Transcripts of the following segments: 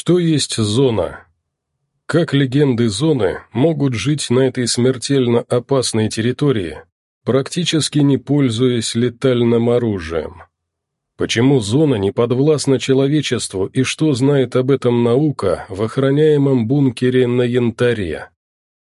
Что есть зона? Как легенды зоны могут жить на этой смертельно опасной территории, практически не пользуясь летальным оружием? Почему зона не подвластна человечеству и что знает об этом наука в охраняемом бункере на Янтаре?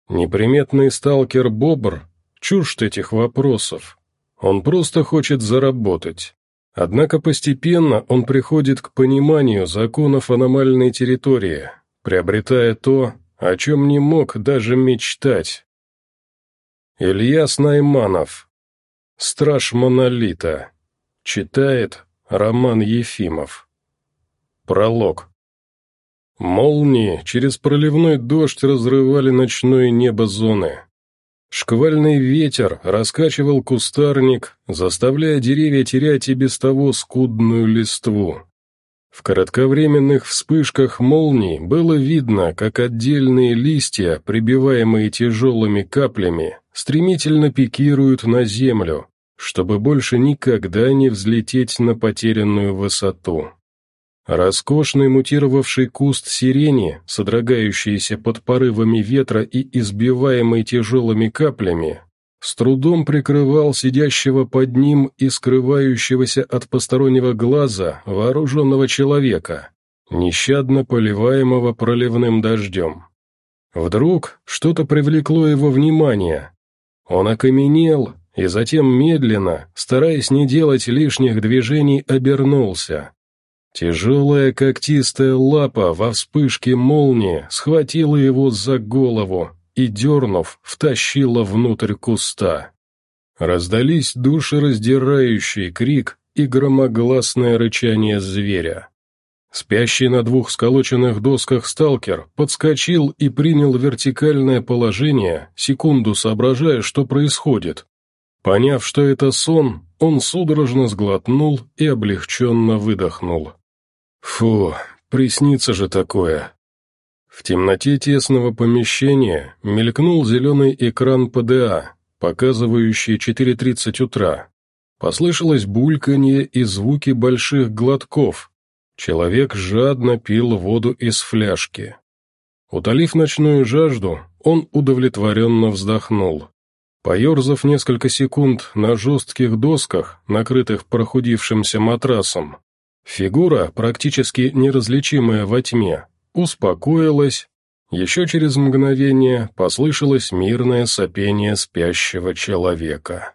Неприметный сталкер Бобр чужд этих вопросов. Он просто хочет заработать. Однако постепенно он приходит к пониманию законов аномальной территории, приобретая то, о чем не мог даже мечтать. Ильяс Найманов. Страж Монолита. Читает Роман Ефимов. Пролог. Молнии через проливной дождь разрывали ночное небо зоны. Шквальный ветер раскачивал кустарник, заставляя деревья терять и без того скудную листву. В кратковременных вспышках молний было видно, как отдельные листья, прибиваемые тяжелыми каплями, стремительно пикируют на землю, чтобы больше никогда не взлететь на потерянную высоту. Роскошный мутировавший куст сирени, содрогающийся под порывами ветра и избиваемый тяжелыми каплями, с трудом прикрывал сидящего под ним и скрывающегося от постороннего глаза вооруженного человека, нещадно поливаемого проливным дождем. Вдруг что-то привлекло его внимание. Он окаменел, и затем медленно, стараясь не делать лишних движений, обернулся. Тяжелая когтистая лапа во вспышке молнии схватила его за голову и, дернув, втащила внутрь куста. Раздались душераздирающий крик и громогласное рычание зверя. Спящий на двух сколоченных досках сталкер подскочил и принял вертикальное положение, секунду соображая, что происходит. Поняв, что это сон, он судорожно сглотнул и облегченно выдохнул. Фу, приснится же такое. В темноте тесного помещения мелькнул зеленый экран ПДА, показывающий 4.30 утра. Послышалось бульканье и звуки больших глотков. Человек жадно пил воду из фляжки. Утолив ночную жажду, он удовлетворенно вздохнул. Поерзав несколько секунд на жестких досках, накрытых прохудившимся матрасом, фигура, практически неразличимая во тьме, успокоилась. Еще через мгновение послышалось мирное сопение спящего человека.